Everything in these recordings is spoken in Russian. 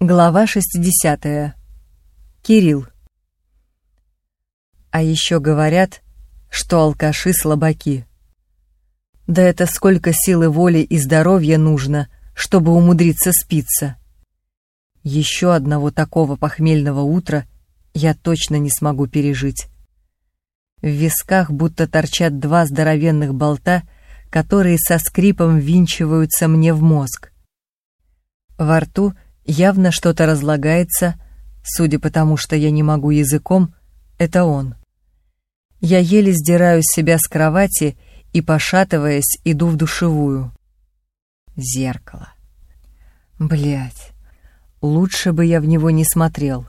Глава 60. Кирилл. А еще говорят, что алкаши слабаки. Да это сколько силы воли и здоровья нужно, чтобы умудриться спиться. Еще одного такого похмельного утра я точно не смогу пережить. В висках будто торчат два здоровенных болта, которые со скрипом ввинчиваются мне в мозг. Во рту — Явно что-то разлагается, судя по тому, что я не могу языком, это он. Я еле сдираю себя с кровати и, пошатываясь, иду в душевую. Зеркало. Блять, лучше бы я в него не смотрел.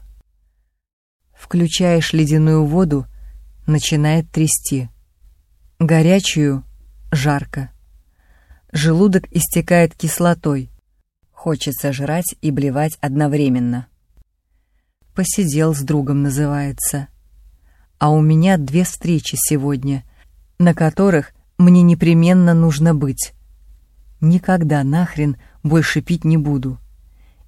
Включаешь ледяную воду, начинает трясти. Горячую — жарко. Желудок истекает кислотой. Хочется жрать и блевать одновременно. Посидел с другом называется. А у меня две встречи сегодня, на которых мне непременно нужно быть. Никогда нахрен больше пить не буду.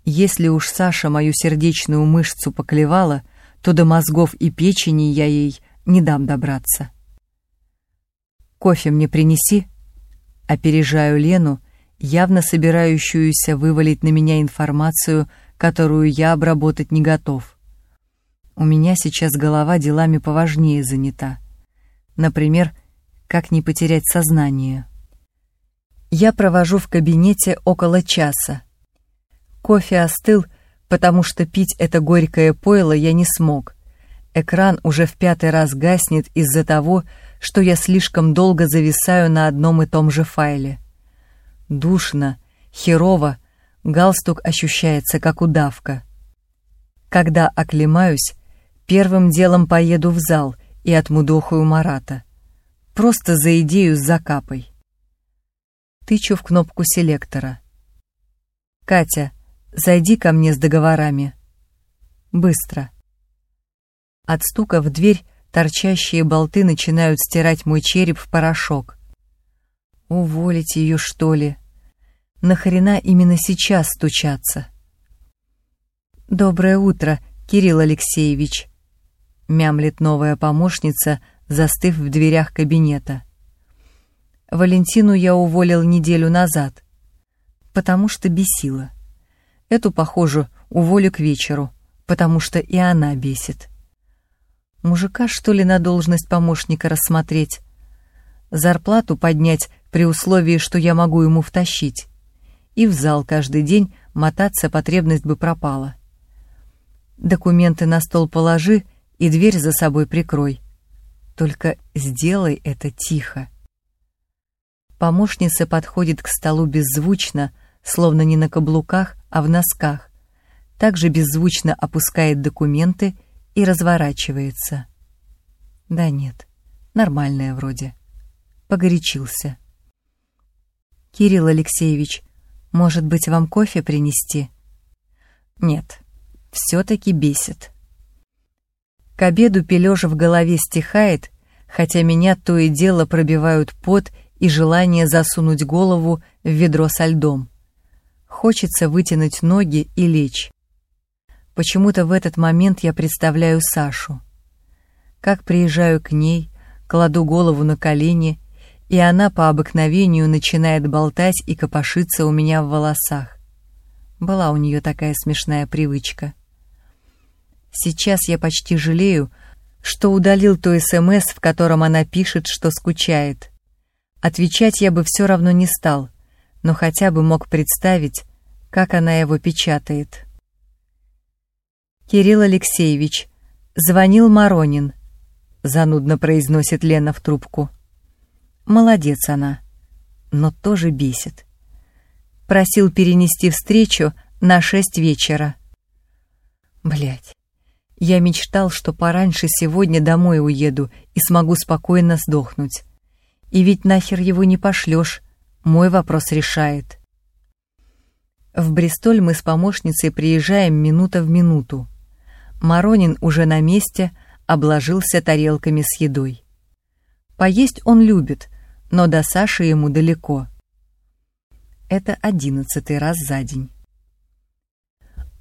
Если уж Саша мою сердечную мышцу поклевала, то до мозгов и печени я ей не дам добраться. «Кофе мне принеси?» Опережаю Лену явно собирающуюся вывалить на меня информацию, которую я обработать не готов. У меня сейчас голова делами поважнее занята. Например, как не потерять сознание. Я провожу в кабинете около часа. Кофе остыл, потому что пить это горькое пойло я не смог. Экран уже в пятый раз гаснет из-за того, что я слишком долго зависаю на одном и том же файле. Душно, херово, галстук ощущается как удавка. Когда оклемаюсь, первым делом поеду в зал и отмудохаю Марата. Просто за идею с закапой. Тычу в кнопку селектора. «Катя, зайди ко мне с договорами». «Быстро». От стука в дверь торчащие болты начинают стирать мой череп в порошок. Уволить ее, что ли? Нахрена именно сейчас стучаться? «Доброе утро, Кирилл Алексеевич», — мямлет новая помощница, застыв в дверях кабинета. Валентину я уволил неделю назад, потому что бесила. Эту, похоже, уволю к вечеру, потому что и она бесит. Мужика, что ли, на должность помощника рассмотреть? Зарплату поднять при условии, что я могу ему втащить и в зал каждый день мотаться потребность бы пропала. Документы на стол положи и дверь за собой прикрой. Только сделай это тихо. Помощница подходит к столу беззвучно, словно не на каблуках, а в носках. Также беззвучно опускает документы и разворачивается. Да нет, нормальная вроде. Погорячился. «Кирилл Алексеевич, может быть, вам кофе принести? Нет, все-таки бесит. К обеду пележа в голове стихает, хотя меня то и дело пробивают пот и желание засунуть голову в ведро со льдом. Хочется вытянуть ноги и лечь. Почему-то в этот момент я представляю Сашу. Как приезжаю к ней, кладу голову на колени и она по обыкновению начинает болтать и копошиться у меня в волосах. Была у нее такая смешная привычка. Сейчас я почти жалею, что удалил то СМС, в котором она пишет, что скучает. Отвечать я бы все равно не стал, но хотя бы мог представить, как она его печатает. «Кирилл Алексеевич, звонил Маронин», — занудно произносит Лена в трубку. Молодец она, но тоже бесит. Просил перенести встречу на шесть вечера. Блять, я мечтал, что пораньше сегодня домой уеду и смогу спокойно сдохнуть. И ведь нахер его не пошлешь, мой вопрос решает. В Бристоль мы с помощницей приезжаем минута в минуту. Маронин уже на месте обложился тарелками с едой. Поесть он любит, но до Саши ему далеко. Это одиннадцатый раз за день.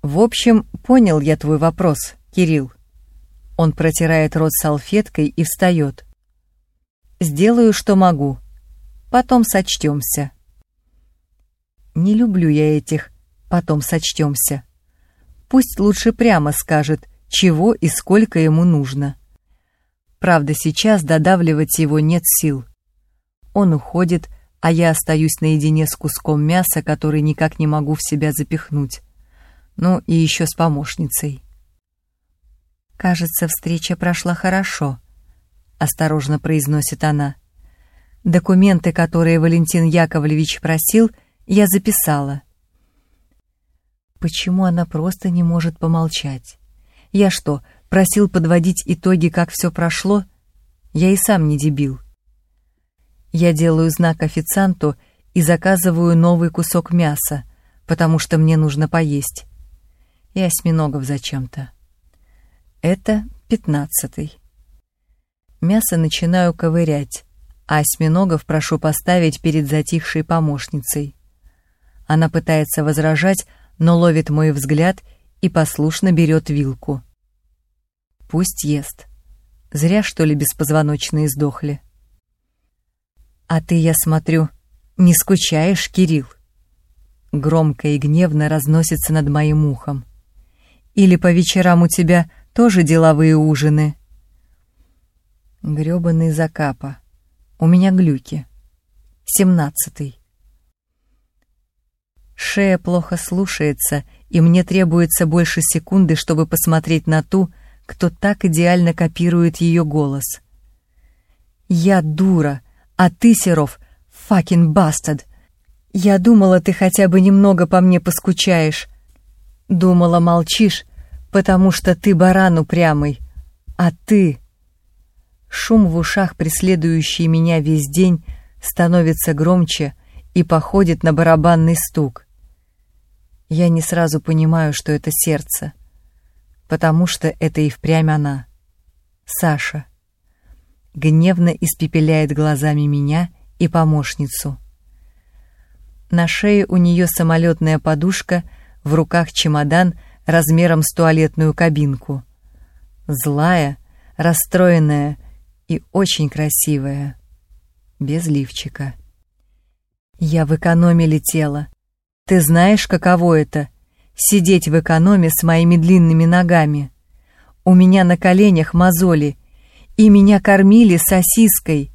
В общем, понял я твой вопрос, Кирилл. Он протирает рот салфеткой и встает. Сделаю, что могу. Потом сочтемся. Не люблю я этих «потом сочтемся». Пусть лучше прямо скажет, чего и сколько ему нужно. Правда, сейчас додавливать его нет сил. Он уходит, а я остаюсь наедине с куском мяса, который никак не могу в себя запихнуть. Ну и еще с помощницей. «Кажется, встреча прошла хорошо», — осторожно произносит она. «Документы, которые Валентин Яковлевич просил, я записала». Почему она просто не может помолчать? Я что, просил подводить итоги, как все прошло? Я и сам не дебил. Я делаю знак официанту и заказываю новый кусок мяса, потому что мне нужно поесть. И осьминогов зачем-то. Это пятнадцатый. Мясо начинаю ковырять, а осьминогов прошу поставить перед затихшей помощницей. Она пытается возражать, но ловит мой взгляд и послушно берет вилку. Пусть ест. Зря, что ли, беспозвоночные сдохли. «А ты, я смотрю, не скучаешь, Кирилл?» Громко и гневно разносится над моим ухом. «Или по вечерам у тебя тоже деловые ужины?» Грёбаный закапа. У меня глюки. Семнадцатый. Шея плохо слушается, и мне требуется больше секунды, чтобы посмотреть на ту, кто так идеально копирует ее голос. «Я дура, а ты, Серов, факин бастад. Я думала, ты хотя бы немного по мне поскучаешь. Думала, молчишь, потому что ты баран упрямый, а ты...» Шум в ушах, преследующий меня весь день, становится громче и походит на барабанный стук. Я не сразу понимаю, что это сердце, потому что это и впрямь она. Саша. Гневно испепеляет глазами меня и помощницу. На шее у нее самолетная подушка, в руках чемодан размером с туалетную кабинку. Злая, расстроенная и очень красивая. Без лифчика. Я в экономе летела, ты знаешь, каково это — сидеть в экономе с моими длинными ногами. У меня на коленях мозоли, и меня кормили сосиской.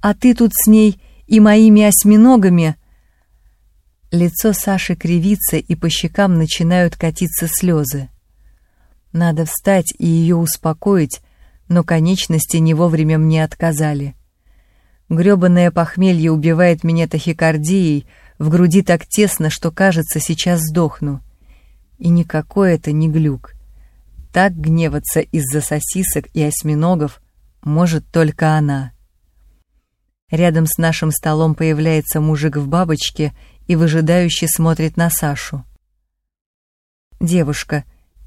А ты тут с ней и моими осьминогами... Лицо Саши кривится, и по щекам начинают катиться слезы. Надо встать и ее успокоить, но конечности не вовремя мне отказали. Грёбаное похмелье убивает меня тахикардией — в груди так тесно, что кажется, сейчас сдохну. И никакой это не глюк. Так гневаться из-за сосисок и осьминогов может только она. Рядом с нашим столом появляется мужик в бабочке и выжидающе смотрит на Сашу. «Девушка,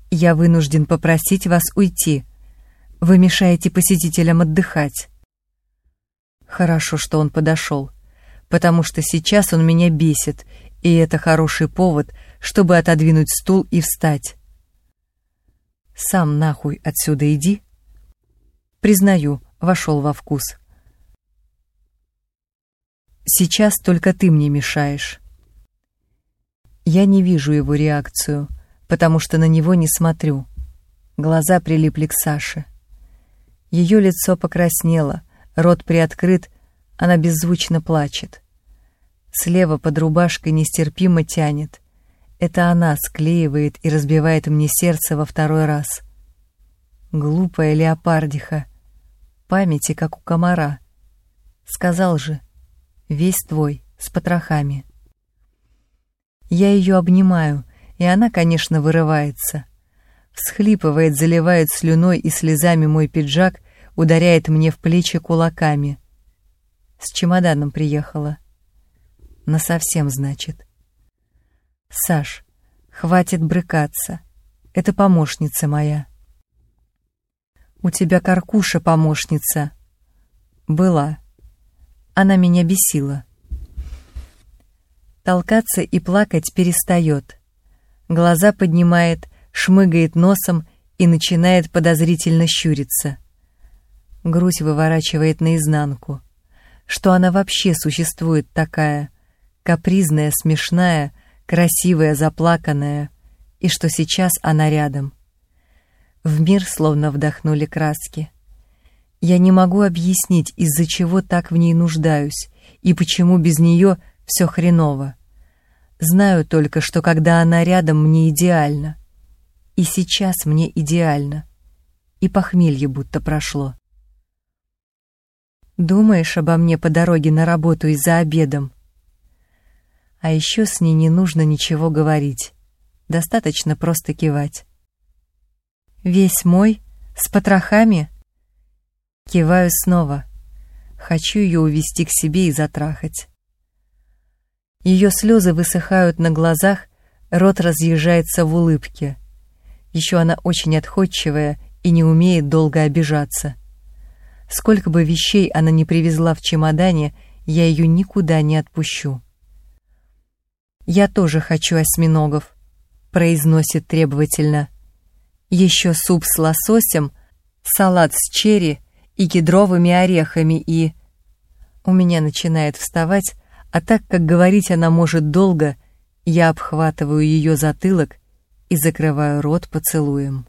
я вынужден попросить вас уйти. Вы мешаете посетителям отдыхать». Хорошо, что он подошел потому что сейчас он меня бесит, и это хороший повод, чтобы отодвинуть стул и встать. Сам нахуй отсюда иди. Признаю, вошел во вкус. Сейчас только ты мне мешаешь. Я не вижу его реакцию, потому что на него не смотрю. Глаза прилипли к Саше. Ее лицо покраснело, рот приоткрыт, она беззвучно плачет. Слева под рубашкой нестерпимо тянет. Это она склеивает и разбивает мне сердце во второй раз. Глупая леопардиха. Памяти, как у комара. Сказал же, весь твой, с потрохами. Я ее обнимаю, и она, конечно, вырывается. Всхлипывает, заливает слюной и слезами мой пиджак, ударяет мне в плечи кулаками — с чемоданом приехала. Насовсем, значит. Саш, хватит брыкаться. Это помощница моя. У тебя Каркуша помощница. Была. Она меня бесила. Толкаться и плакать перестает. Глаза поднимает, шмыгает носом и начинает подозрительно щуриться. Грудь выворачивает наизнанку. Что она вообще существует такая, капризная, смешная, красивая, заплаканная, и что сейчас она рядом. В мир словно вдохнули краски. Я не могу объяснить, из-за чего так в ней нуждаюсь, и почему без нее все хреново. Знаю только, что когда она рядом, мне идеально. И сейчас мне идеально. И похмелье будто прошло. Думаешь обо мне по дороге на работу и за обедом? А еще с ней не нужно ничего говорить. Достаточно просто кивать. Весь мой? С потрохами? Киваю снова. Хочу ее увести к себе и затрахать. Ее слезы высыхают на глазах, рот разъезжается в улыбке. Еще она очень отходчивая и не умеет долго обижаться. Сколько бы вещей она не привезла в чемодане, я ее никуда не отпущу. «Я тоже хочу осьминогов», — произносит требовательно. «Еще суп с лососем, салат с черри и кедровыми орехами и...» У меня начинает вставать, а так как говорить она может долго, я обхватываю ее затылок и закрываю рот поцелуем.